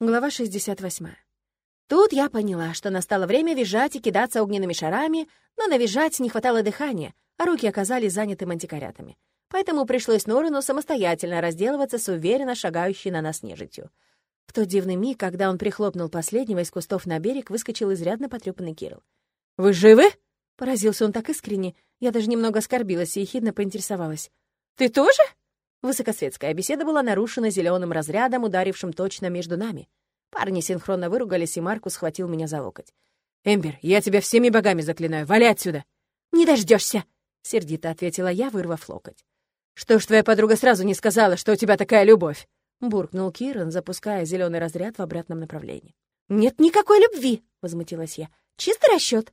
Глава 68. Тут я поняла, что настало время визжать и кидаться огненными шарами, но на визжать не хватало дыхания, а руки оказались заняты мантикорятами. Поэтому пришлось Норану самостоятельно разделываться с уверенно шагающей на нас нежитью. В тот дивный миг, когда он прихлопнул последнего из кустов на берег, выскочил изрядно потрепанный Кирилл. «Вы живы?» — поразился он так искренне. Я даже немного оскорбилась и ехидно поинтересовалась. «Ты тоже?» Высокосветская беседа была нарушена зеленым разрядом, ударившим точно между нами. Парни синхронно выругались, и Маркус схватил меня за локоть. «Эмбер, я тебя всеми богами заклинаю, вали отсюда!» «Не дождешься, сердито ответила я, вырвав локоть. «Что ж твоя подруга сразу не сказала, что у тебя такая любовь?» — буркнул Киран, запуская зеленый разряд в обратном направлении. «Нет никакой любви!» — возмутилась я. «Чистый расчет.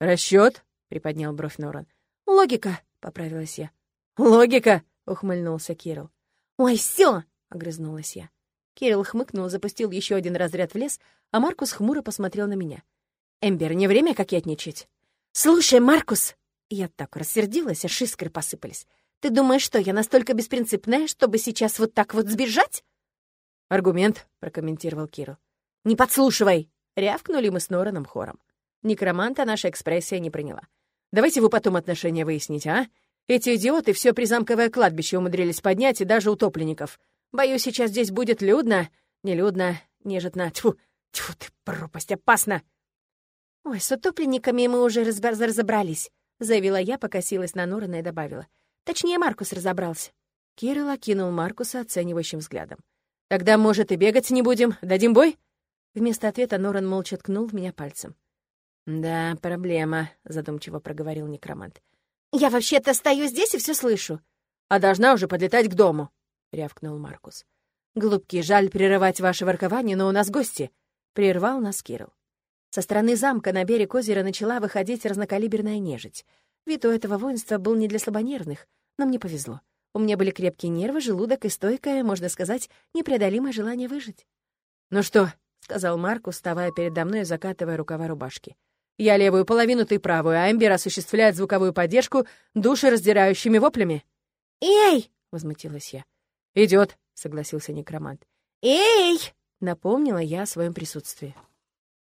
«Расчет?» — приподнял бровь Норан. «Логика!» — поправилась я. «Логика!» — ухмыльнулся Кирилл. «Ой, все! огрызнулась я. Кирилл хмыкнул, запустил еще один разряд в лес, а Маркус хмуро посмотрел на меня. «Эмбер, не время кокетничать?» «Слушай, Маркус!» Я так рассердилась, аж искры посыпались. «Ты думаешь, что я настолько беспринципная, чтобы сейчас вот так вот сбежать?» «Аргумент», — прокомментировал Кирилл. «Не подслушивай!» — рявкнули мы с Нораном хором. Некроманта наша экспрессия не приняла. «Давайте вы потом отношения выясните, а? Эти идиоты все призамковое кладбище умудрились поднять и даже утопленников. Боюсь, сейчас здесь будет людно, нелюдно, нежитно. Тьфу, тьфу ты, пропасть, опасно!» «Ой, с утопленниками мы уже разобрались», — заявила я, покосилась на Норана и добавила. «Точнее, Маркус разобрался». Кирилл окинул Маркуса оценивающим взглядом. «Тогда, может, и бегать не будем? Дадим бой?» Вместо ответа Норан молча ткнул в меня пальцем. «Да, проблема», — задумчиво проговорил некромант. «Я вообще-то стою здесь и все слышу». «А должна уже подлетать к дому», — рявкнул Маркус. «Глупки, жаль прерывать ваше воркование, но у нас гости», — прервал нас Кирилл. Со стороны замка на берег озера начала выходить разнокалиберная нежить. Вид у этого воинства был не для слабонервных, но мне повезло. У меня были крепкие нервы, желудок и стойкое, можно сказать, непреодолимое желание выжить. «Ну что?» — сказал Маркус, вставая передо мной и закатывая рукава рубашки. Я левую половину, ты правую, а Эмбер осуществляет звуковую поддержку душераздирающими воплями». «Эй!» — возмутилась я. «Идет», — согласился некромант. «Эй!» — напомнила я о своем присутствии.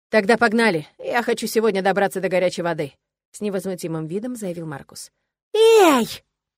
«Тогда погнали. Я хочу сегодня добраться до горячей воды», — с невозмутимым видом заявил Маркус. «Эй!»